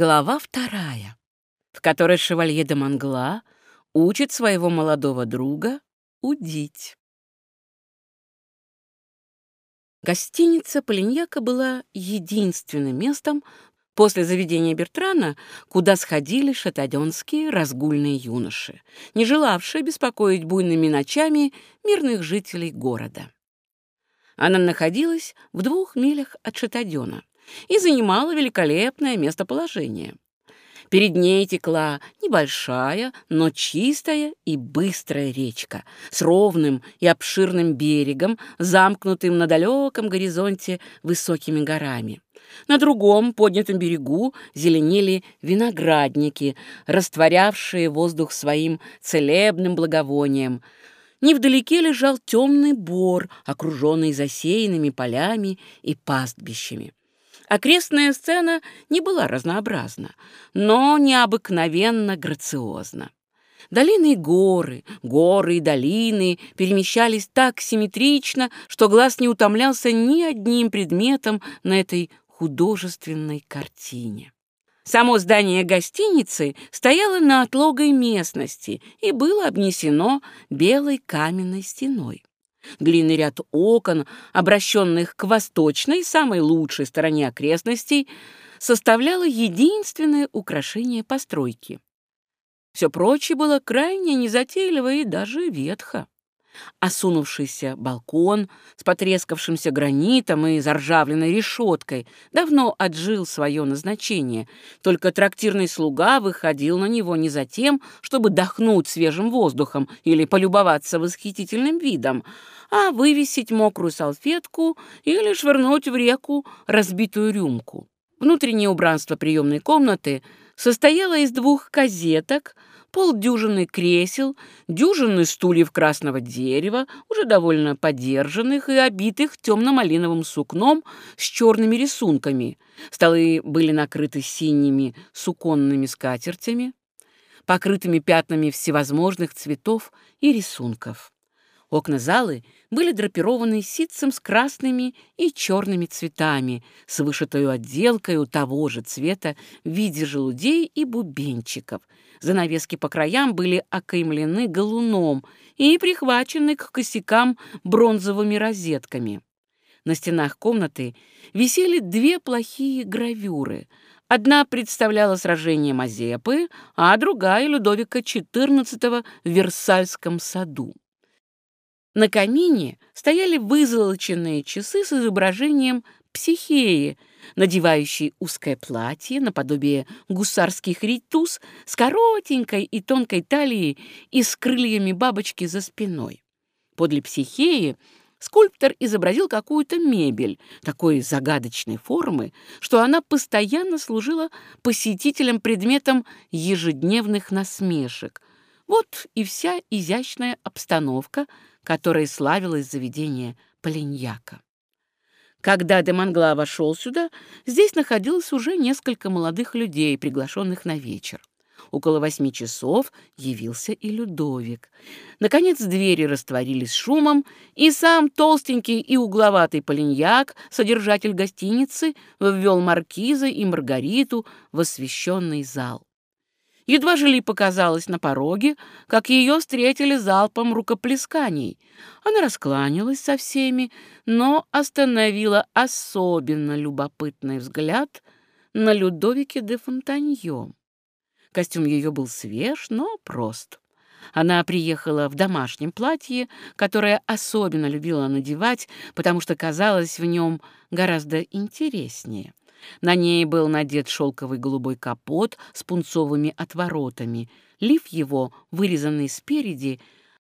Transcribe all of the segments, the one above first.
Глава вторая, в которой шевалье де Мангла учит своего молодого друга удить. Гостиница Полиньяка была единственным местом после заведения Бертрана, куда сходили шатаденские разгульные юноши, не желавшие беспокоить буйными ночами мирных жителей города. Она находилась в двух милях от Шатадена и занимала великолепное местоположение. Перед ней текла небольшая, но чистая и быстрая речка с ровным и обширным берегом, замкнутым на далеком горизонте высокими горами. На другом поднятом берегу зеленели виноградники, растворявшие воздух своим целебным благовонием. Невдалеке лежал темный бор, окруженный засеянными полями и пастбищами. Окрестная сцена не была разнообразна, но необыкновенно грациозна. Долины и горы, горы и долины перемещались так симметрично, что глаз не утомлялся ни одним предметом на этой художественной картине. Само здание гостиницы стояло на отлогой местности и было обнесено белой каменной стеной. Длинный ряд окон, обращенных к восточной, самой лучшей стороне окрестностей, составляло единственное украшение постройки. Все прочее было крайне незатейливо и даже ветхо осунувшийся балкон с потрескавшимся гранитом и заржавленной решеткой давно отжил свое назначение, только трактирный слуга выходил на него не за тем, чтобы дохнуть свежим воздухом или полюбоваться восхитительным видом, а вывесить мокрую салфетку или швырнуть в реку разбитую рюмку. Внутреннее убранство приемной комнаты состояло из двух казеток — полдюжины кресел, дюжины стульев красного дерева, уже довольно подержанных и обитых темно-малиновым сукном с черными рисунками. Столы были накрыты синими суконными скатертями, покрытыми пятнами всевозможных цветов и рисунков. Окна залы были драпированы ситцем с красными и черными цветами, с вышитой отделкой у того же цвета в виде желудей и бубенчиков. Занавески по краям были окаймлены галуном и прихвачены к косякам бронзовыми розетками. На стенах комнаты висели две плохие гравюры. Одна представляла сражение Мазепы, а другая — Людовика XIV в Версальском саду. На камине стояли вызолоченные часы с изображением психеи, надевающей узкое платье наподобие гусарских ритус с коротенькой и тонкой талией и с крыльями бабочки за спиной. Подле психеи скульптор изобразил какую-то мебель такой загадочной формы, что она постоянно служила посетителям предметом ежедневных насмешек. Вот и вся изящная обстановка — которой славилось заведение Полиньяка. Когда де Мангла вошел сюда, здесь находилось уже несколько молодых людей, приглашенных на вечер. Около восьми часов явился и Людовик. Наконец двери растворились шумом, и сам толстенький и угловатый полиньяк, содержатель гостиницы, ввел маркиза и Маргариту в освещенный зал. Едва Жили показалась на пороге, как ее встретили залпом рукоплесканий. Она раскланялась со всеми, но остановила особенно любопытный взгляд на Людовике де Фонтаньо. Костюм ее был свеж, но прост. Она приехала в домашнем платье, которое особенно любила надевать, потому что казалось в нем гораздо интереснее. На ней был надет шелковый голубой капот с пунцовыми отворотами. Лиф его, вырезанный спереди,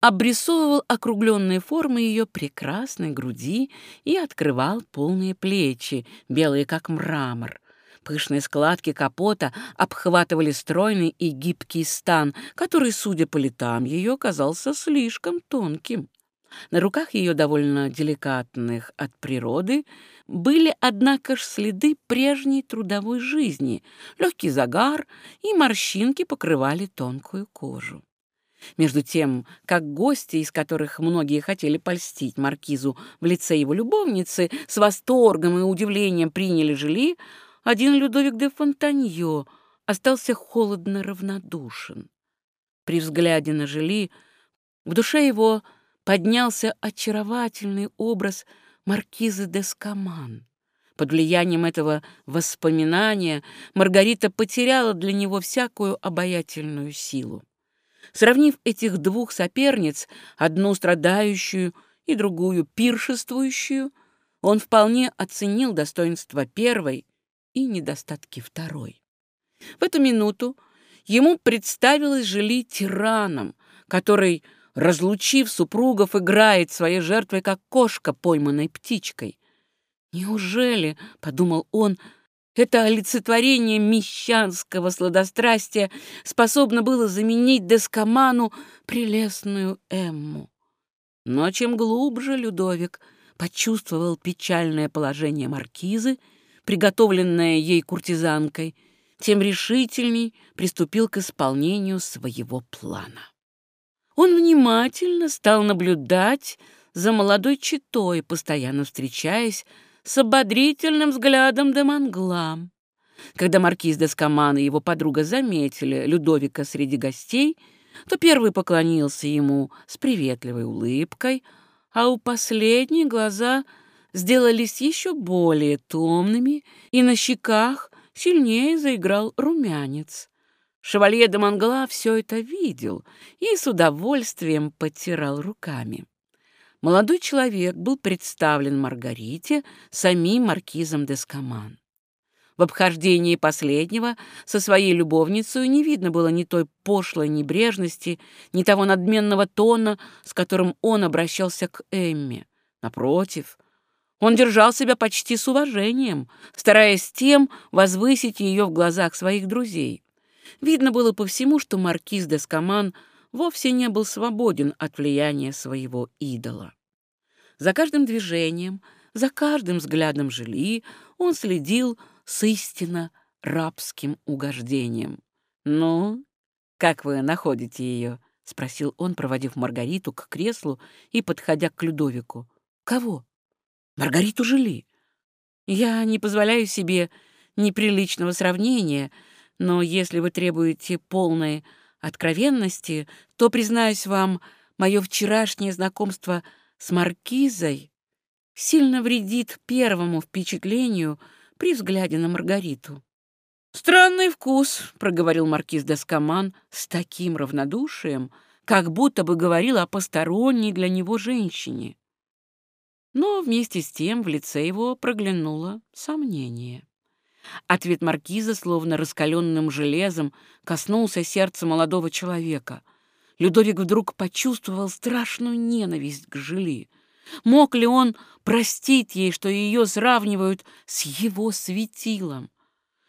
обрисовывал округленные формы ее прекрасной груди и открывал полные плечи, белые как мрамор. Пышные складки капота обхватывали стройный и гибкий стан, который, судя по летам, ее казался слишком тонким. На руках ее, довольно деликатных от природы, были, однако ж, следы прежней трудовой жизни, легкий загар и морщинки покрывали тонкую кожу. Между тем, как гости, из которых многие хотели польстить маркизу в лице его любовницы, с восторгом и удивлением приняли жили, один Людовик де Фонтаньо остался холодно равнодушен. При взгляде на Жили в душе его поднялся очаровательный образ маркизы де Скаман. Под влиянием этого воспоминания Маргарита потеряла для него всякую обаятельную силу. Сравнив этих двух соперниц, одну страдающую и другую пиршествующую, он вполне оценил достоинство первой и недостатки второй. В эту минуту ему представилось Жили тираном, который, разлучив супругов, играет своей жертвой, как кошка, пойманной птичкой. Неужели, — подумал он, — это олицетворение мещанского сладострастия способно было заменить Дескоману прелестную Эмму? Но чем глубже Людовик почувствовал печальное положение маркизы, приготовленное ей куртизанкой, тем решительней приступил к исполнению своего плана. Он внимательно стал наблюдать за молодой читой, постоянно встречаясь с ободрительным взглядом де Монглам. Когда маркиз де Скаман и его подруга заметили Людовика среди гостей, то первый поклонился ему с приветливой улыбкой, а у последней глаза сделались еще более томными, и на щеках сильнее заиграл румянец. Шевалье де Монгла все это видел и с удовольствием потирал руками. Молодой человек был представлен Маргарите самим маркизом де Скаман. В обхождении последнего со своей любовницей не видно было ни той пошлой небрежности, ни того надменного тона, с которым он обращался к Эмме. Напротив, он держал себя почти с уважением, стараясь тем возвысить ее в глазах своих друзей. Видно было по всему, что маркиз де Скаман — вовсе не был свободен от влияния своего идола. За каждым движением, за каждым взглядом Жили он следил с истинно рабским угождением. «Ну, как вы находите ее?» — спросил он, проводив Маргариту к креслу и подходя к Людовику. «Кого?» «Маргариту Жили. Я не позволяю себе неприличного сравнения, но если вы требуете полной откровенности, то, признаюсь вам, мое вчерашнее знакомство с Маркизой сильно вредит первому впечатлению при взгляде на Маргариту. «Странный вкус», — проговорил маркиз Доскоман с таким равнодушием, как будто бы говорил о посторонней для него женщине. Но вместе с тем в лице его проглянуло сомнение. Ответ маркиза, словно раскаленным железом, коснулся сердца молодого человека. Людовик вдруг почувствовал страшную ненависть к Жили. Мог ли он простить ей, что ее сравнивают с его светилом?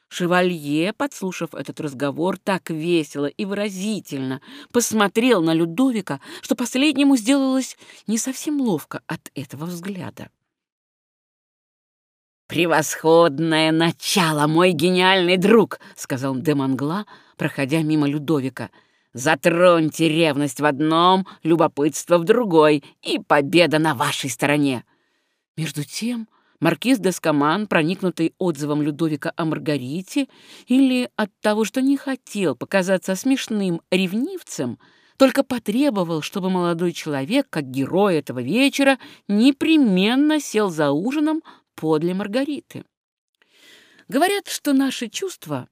Шевалье, подслушав этот разговор, так весело и выразительно посмотрел на Людовика, что последнему сделалось не совсем ловко от этого взгляда. «Превосходное начало, мой гениальный друг!» — сказал Демонгла, проходя мимо Людовика. «Затроньте ревность в одном, любопытство в другой, и победа на вашей стороне!» Между тем маркиз Дескоман, проникнутый отзывом Людовика о Маргарите или от того, что не хотел показаться смешным ревнивцем, только потребовал, чтобы молодой человек, как герой этого вечера, непременно сел за ужином подле Маргариты. Говорят, что наши чувства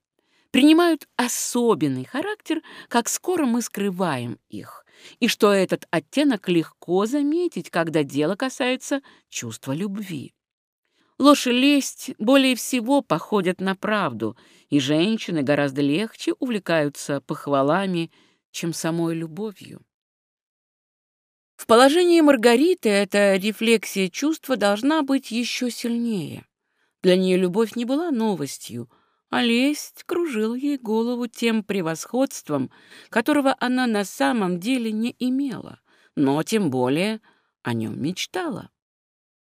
принимают особенный характер, как скоро мы скрываем их, и что этот оттенок легко заметить, когда дело касается чувства любви. Ложь и лесть более всего походят на правду, и женщины гораздо легче увлекаются похвалами, чем самой любовью. В положении Маргариты эта рефлексия чувства должна быть еще сильнее. Для нее любовь не была новостью, а лесть кружила ей голову тем превосходством, которого она на самом деле не имела, но тем более о нем мечтала.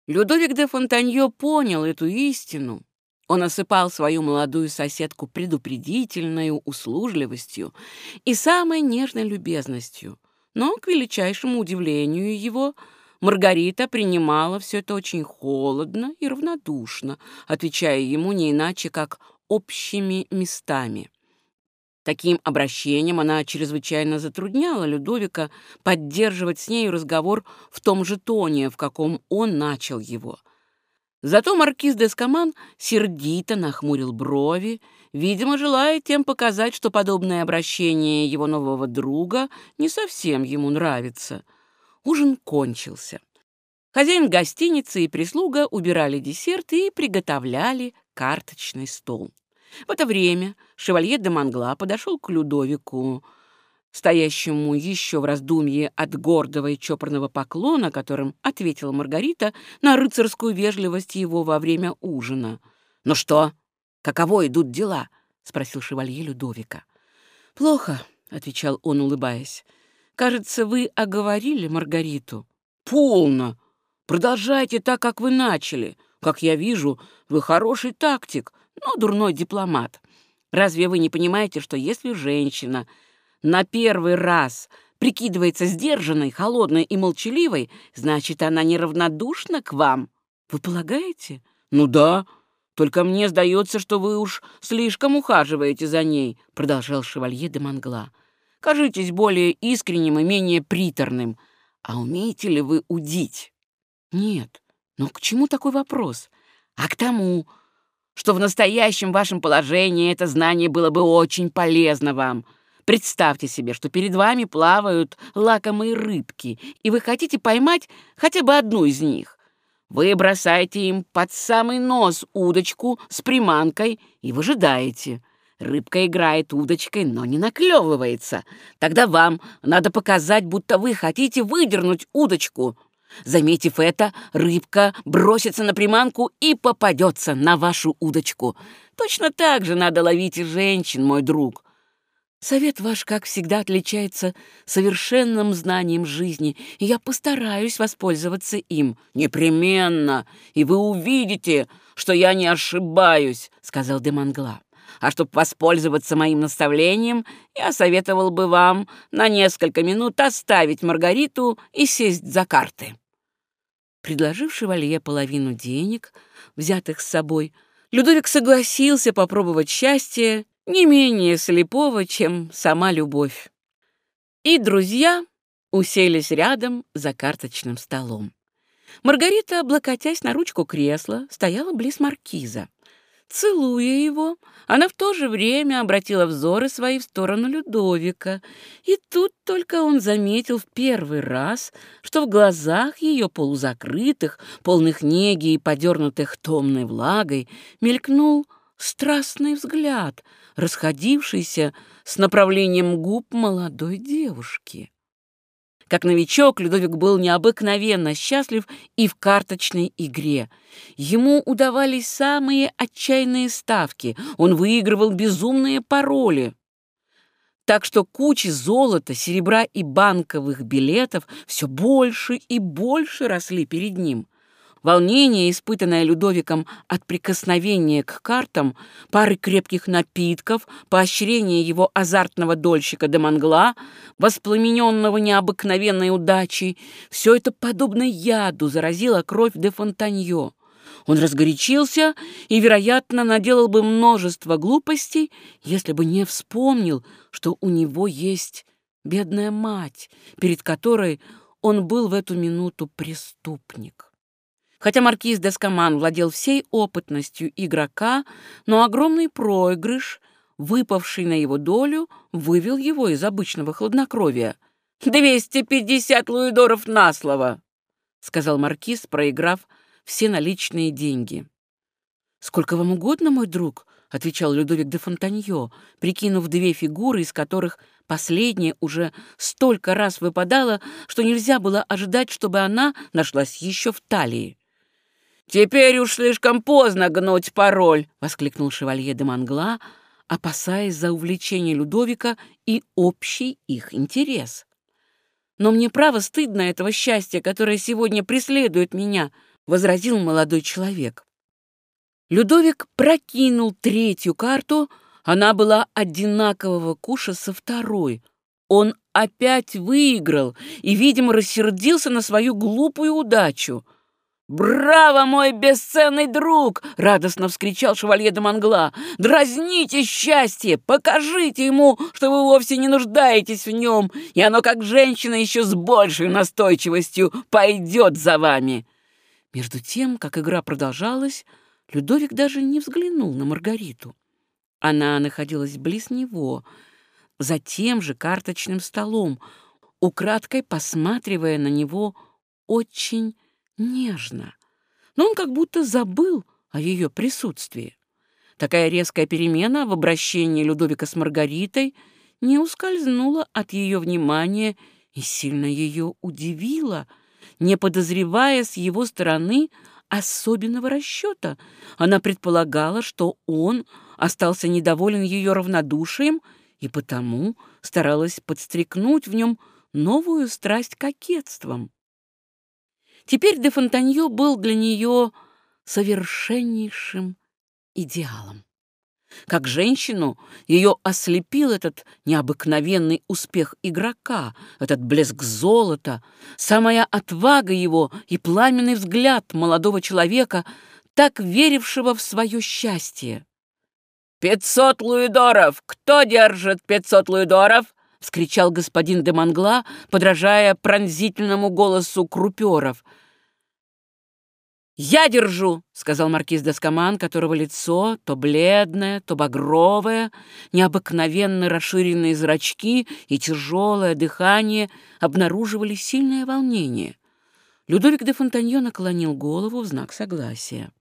Людовик де Фонтанье понял эту истину. Он осыпал свою молодую соседку предупредительной услужливостью и самой нежной любезностью — но, к величайшему удивлению его, Маргарита принимала все это очень холодно и равнодушно, отвечая ему не иначе, как общими местами. Таким обращением она чрезвычайно затрудняла Людовика поддерживать с нею разговор в том же тоне, в каком он начал его. Зато маркиз де Скаман сердито нахмурил брови, видимо, желая тем показать, что подобное обращение его нового друга не совсем ему нравится. Ужин кончился. Хозяин гостиницы и прислуга убирали десерты и приготовляли карточный стол. В это время шевалье де Мангла подошел к Людовику, стоящему еще в раздумье от гордого и чопорного поклона, которым ответила Маргарита на рыцарскую вежливость его во время ужина. «Ну что, каково идут дела?» — спросил шевалье Людовика. «Плохо», — отвечал он, улыбаясь. «Кажется, вы оговорили Маргариту». «Полно! Продолжайте так, как вы начали. Как я вижу, вы хороший тактик, но дурной дипломат. Разве вы не понимаете, что если женщина на первый раз прикидывается сдержанной, холодной и молчаливой, значит, она неравнодушна к вам. Вы полагаете? Ну да. Только мне сдается, что вы уж слишком ухаживаете за ней, продолжал шевалье де Мангла. Кажитесь более искренним и менее приторным. А умеете ли вы удить? Нет. Но к чему такой вопрос? А к тому, что в настоящем вашем положении это знание было бы очень полезно вам — Представьте себе, что перед вами плавают лакомые рыбки, и вы хотите поймать хотя бы одну из них. Вы бросаете им под самый нос удочку с приманкой и выжидаете. Рыбка играет удочкой, но не наклевывается. Тогда вам надо показать, будто вы хотите выдернуть удочку. Заметив это, рыбка бросится на приманку и попадется на вашу удочку. Точно так же надо ловить и женщин, мой друг. Совет ваш, как всегда, отличается совершенным знанием жизни, и я постараюсь воспользоваться им. Непременно, и вы увидите, что я не ошибаюсь, — сказал Демангла. А чтобы воспользоваться моим наставлением, я советовал бы вам на несколько минут оставить Маргариту и сесть за карты. Предложив шевалье половину денег, взятых с собой, Людовик согласился попробовать счастье не менее слепого, чем сама любовь. И друзья уселись рядом за карточным столом. Маргарита, облокотясь на ручку кресла, стояла близ маркиза. Целуя его, она в то же время обратила взоры свои в сторону Людовика, и тут только он заметил в первый раз, что в глазах ее полузакрытых, полных неги и подернутых томной влагой, мелькнул страстный взгляд, расходившийся с направлением губ молодой девушки. Как новичок Людовик был необыкновенно счастлив и в карточной игре. Ему удавались самые отчаянные ставки, он выигрывал безумные пароли. Так что кучи золота, серебра и банковых билетов все больше и больше росли перед ним. Волнение, испытанное Людовиком от прикосновения к картам, пары крепких напитков, поощрение его азартного дольщика де Мангла, воспламененного необыкновенной удачей, все это, подобно яду, заразило кровь де Фонтаньо. Он разгорячился и, вероятно, наделал бы множество глупостей, если бы не вспомнил, что у него есть бедная мать, перед которой он был в эту минуту преступник. Хотя маркиз Дескоман владел всей опытностью игрока, но огромный проигрыш, выпавший на его долю, вывел его из обычного хладнокровия. «Двести пятьдесят луидоров на слово!» — сказал маркиз, проиграв все наличные деньги. «Сколько вам угодно, мой друг», — отвечал Людовик де Фонтаньо, прикинув две фигуры, из которых последняя уже столько раз выпадала, что нельзя было ожидать, чтобы она нашлась еще в талии. «Теперь уж слишком поздно гнуть пароль!» — воскликнул шевалье де Мангла, опасаясь за увлечение Людовика и общий их интерес. «Но мне право стыдно этого счастья, которое сегодня преследует меня», — возразил молодой человек. Людовик прокинул третью карту, она была одинакового куша со второй. Он опять выиграл и, видимо, рассердился на свою глупую удачу. «Браво, мой бесценный друг!» — радостно вскричал шевалье де Мангла. «Дразните счастье! Покажите ему, что вы вовсе не нуждаетесь в нем, и оно, как женщина, еще с большей настойчивостью пойдет за вами!» Между тем, как игра продолжалась, Людовик даже не взглянул на Маргариту. Она находилась близ него, за тем же карточным столом, украдкой посматривая на него очень нежно. Но он как будто забыл о ее присутствии. Такая резкая перемена в обращении Людовика с Маргаритой не ускользнула от ее внимания и сильно ее удивила, не подозревая с его стороны особенного расчета. Она предполагала, что он остался недоволен ее равнодушием и потому старалась подстрекнуть в нем новую страсть кокетством. Теперь де Фонтанье был для нее совершеннейшим идеалом. Как женщину ее ослепил этот необыкновенный успех игрока, этот блеск золота, самая отвага его и пламенный взгляд молодого человека, так верившего в свое счастье. «Пятьсот луидоров! Кто держит пятьсот луидоров?» — вскричал господин де Мангла, подражая пронзительному голосу круперов — «Я держу», — сказал маркиз Доскоман, которого лицо, то бледное, то багровое, необыкновенно расширенные зрачки и тяжелое дыхание обнаруживали сильное волнение. Людовик де Фонтаньо наклонил голову в знак согласия.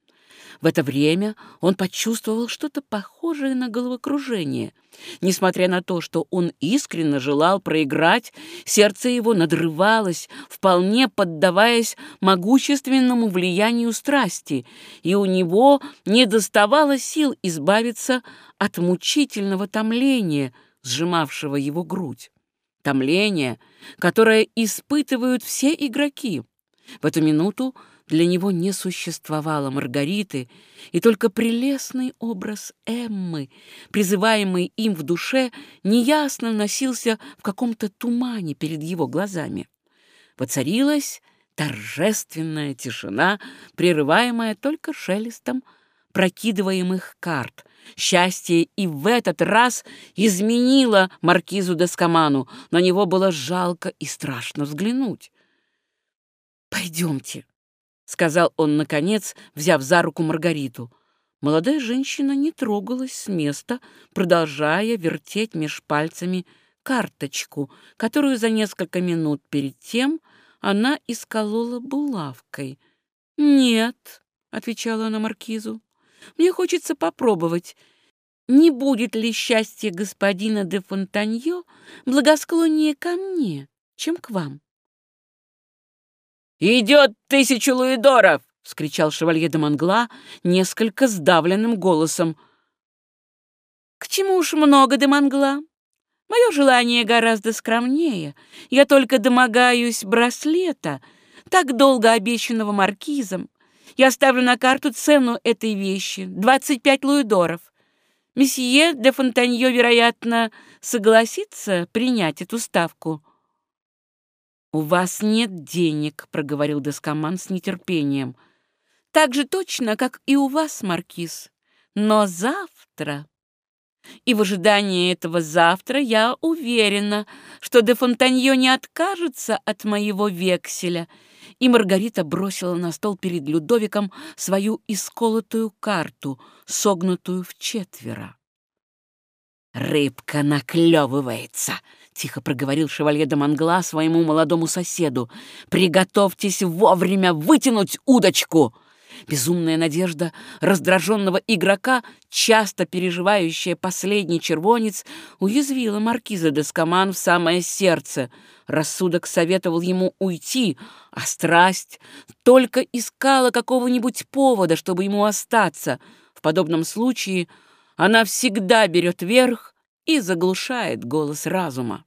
В это время он почувствовал что-то похожее на головокружение. Несмотря на то, что он искренне желал проиграть, сердце его надрывалось, вполне поддаваясь могущественному влиянию страсти, и у него не доставало сил избавиться от мучительного томления, сжимавшего его грудь. Томление, которое испытывают все игроки. В эту минуту для него не существовало Маргариты, и только прелестный образ Эммы, призываемый им в душе, неясно носился в каком-то тумане перед его глазами. Воцарилась торжественная тишина, прерываемая только шелестом прокидываемых карт. Счастье и в этот раз изменило маркизу Дескоману. На него было жалко и страшно взглянуть. «Пойдемте», — сказал он, наконец, взяв за руку Маргариту. Молодая женщина не трогалась с места, продолжая вертеть меж пальцами карточку, которую за несколько минут перед тем она исколола булавкой. «Нет», — отвечала она маркизу, — «мне хочется попробовать, не будет ли счастье господина де Фонтаньо благосклоннее ко мне, чем к вам?» «Идет тысячу луидоров!» — вскричал шевалье де Мангла несколько сдавленным голосом. «К чему уж много де Мангла? Мое желание гораздо скромнее. Я только домогаюсь браслета, так долго обещанного маркизом. Я ставлю на карту цену этой вещи — 25 луидоров. Месье де Фонтанье, вероятно, согласится принять эту ставку». «У вас нет денег», — проговорил Доскоман с нетерпением. «Так же точно, как и у вас, Маркиз. Но завтра...» И в ожидании этого завтра я уверена, что де Фонтанье не откажется от моего векселя. И Маргарита бросила на стол перед Людовиком свою исколотую карту, согнутую в четверо. «Рыбка наклевывается!» — тихо проговорил шевалье де Мангла своему молодому соседу. «Приготовьтесь вовремя вытянуть удочку!» Безумная надежда раздраженного игрока, часто переживающая последний червонец, уязвила маркиза Дескоман в самое сердце. Рассудок советовал ему уйти, а страсть только искала какого-нибудь повода, чтобы ему остаться. В подобном случае — она всегда берет верх и заглушает голос разума.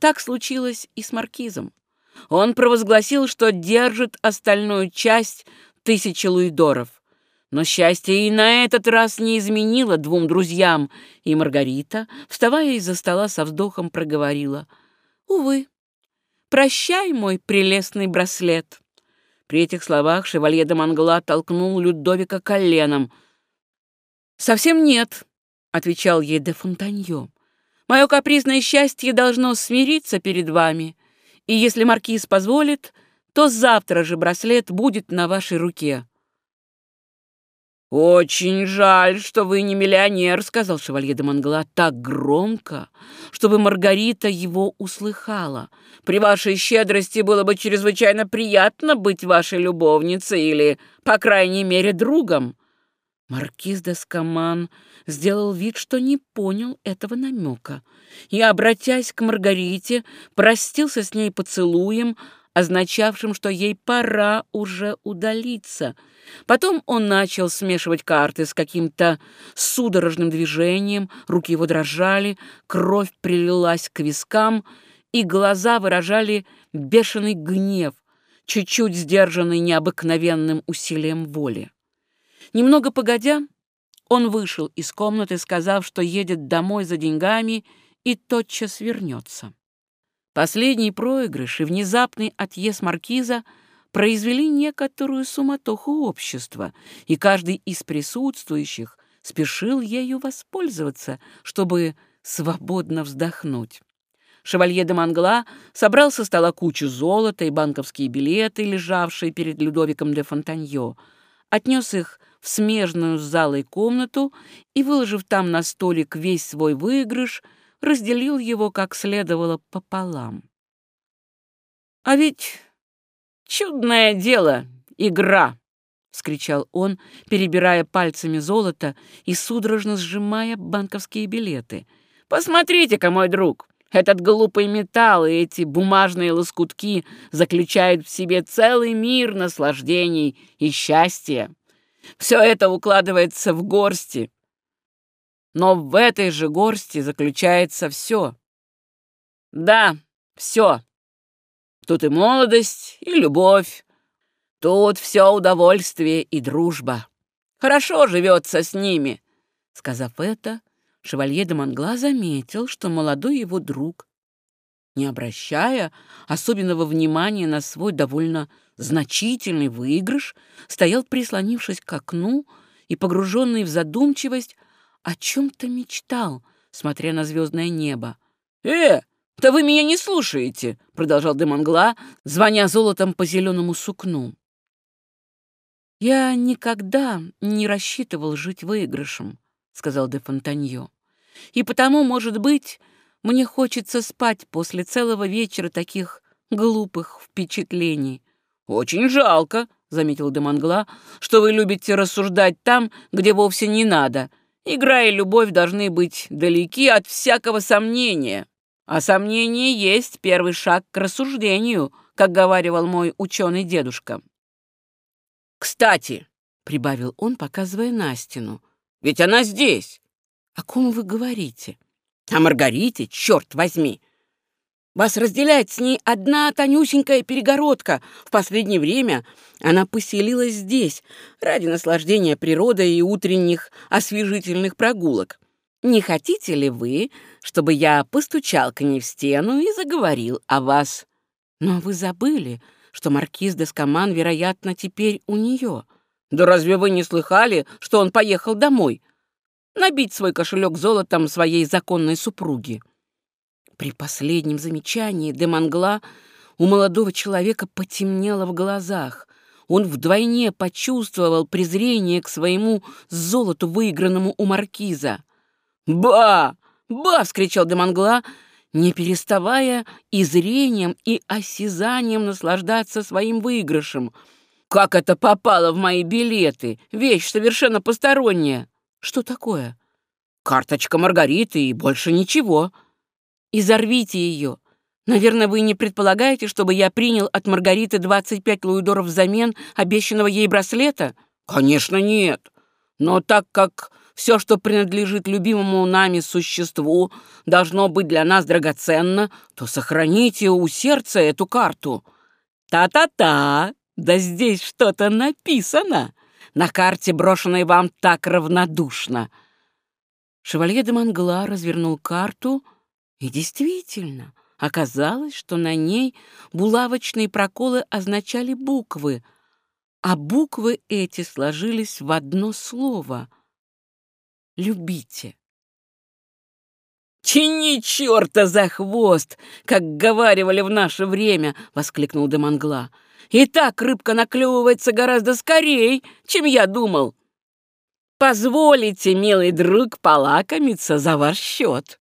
Так случилось и с маркизом. Он провозгласил, что держит остальную часть тысячи луидоров. Но счастье и на этот раз не изменило двум друзьям, и Маргарита, вставая из-за стола со вздохом, проговорила. Увы, прощай, мой прелестный браслет. При этих словах шевалье де Мангла толкнул Людовика коленом. «Совсем нет», — отвечал ей де Фонтаньо. «Мое капризное счастье должно смириться перед вами, и если маркиз позволит, то завтра же браслет будет на вашей руке». «Очень жаль, что вы не миллионер», — сказал шевалье де Мангла так громко, чтобы Маргарита его услыхала. «При вашей щедрости было бы чрезвычайно приятно быть вашей любовницей или, по крайней мере, другом». Маркиз де Скаман сделал вид, что не понял этого намека, и, обратясь к Маргарите, простился с ней поцелуем, означавшим, что ей пора уже удалиться. Потом он начал смешивать карты с каким-то судорожным движением, руки его дрожали, кровь прилилась к вискам, и глаза выражали бешеный гнев, чуть-чуть сдержанный необыкновенным усилием воли. Немного погодя, он вышел из комнаты, сказав, что едет домой за деньгами и тотчас вернется. Последний проигрыш и внезапный отъезд маркиза произвели некоторую суматоху общества, и каждый из присутствующих спешил ею воспользоваться, чтобы свободно вздохнуть. Шевалье де Мангла собрал со стола кучу золота и банковские билеты, лежавшие перед Людовиком де Фонтаньо, отнес их в смежную с залой комнату и, выложив там на столик весь свой выигрыш, разделил его как следовало пополам. «А ведь чудное дело, игра!» — вскричал он, перебирая пальцами золото и судорожно сжимая банковские билеты. «Посмотрите-ка, мой друг, этот глупый металл и эти бумажные лоскутки заключают в себе целый мир наслаждений и счастья. Все это укладывается в горсти, но в этой же горсти заключается все. Да, все. Тут и молодость, и любовь. Тут все удовольствие и дружба. Хорошо живется с ними. Сказав это, шевалье де Мангла заметил, что молодой его друг, не обращая особенного внимания на свой довольно значительный выигрыш, стоял, прислонившись к окну и, погруженный в задумчивость, о чем-то мечтал, смотря на звездное небо. «Э, да вы меня не слушаете!» — продолжал Демангла, звоня золотом по зеленому сукну. «Я никогда не рассчитывал жить выигрышем», — сказал де Фонтаньо. «И потому, может быть, мне хочется спать после целого вечера таких глупых впечатлений». «Очень жалко», — заметил Демангла, «что вы любите рассуждать там, где вовсе не надо, Игра и любовь должны быть далеки от всякого сомнения. А сомнение есть первый шаг к рассуждению, как говаривал мой ученый дедушка. «Кстати», — прибавил он, показывая на стену, — «ведь она здесь». «О ком вы говорите?» «О Маргарите, черт возьми!» Вас разделяет с ней одна тонюсенькая перегородка. В последнее время она поселилась здесь ради наслаждения природой и утренних освежительных прогулок. Не хотите ли вы, чтобы я постучал к ней в стену и заговорил о вас? Но вы забыли, что маркиз де Скаман, вероятно, теперь у нее. Да разве вы не слыхали, что он поехал домой? Набить свой кошелек золотом своей законной супруги. При последнем замечании Демангла у молодого человека потемнело в глазах. Он вдвойне почувствовал презрение к своему золоту, выигранному у маркиза. «Ба! Ба!» — вскричал Демангла, не переставая и зрением, и осязанием наслаждаться своим выигрышем. «Как это попало в мои билеты? Вещь совершенно посторонняя!» «Что такое?» «Карточка Маргариты и больше ничего!» Изорвите ее. Наверное, вы не предполагаете, чтобы я принял от Маргариты 25 луидоров взамен обещанного ей браслета? Конечно, нет. Но так как все, что принадлежит любимому нами существу, должно быть для нас драгоценно, то сохраните у сердца эту карту. Та-та-та, да здесь что-то написано. На карте, брошенной вам так равнодушно. Шевалье де Мангла развернул карту, и действительно, Оказалось, что на ней булавочные проколы означали буквы, а буквы эти сложились в одно слово — «любите». «Чини черта за хвост!» как говаривали в наше время, — воскликнул Демангла. «И так рыбка наклевывается гораздо скорее, чем я думал. Позволите, милый друг, полакомиться за ваш счет».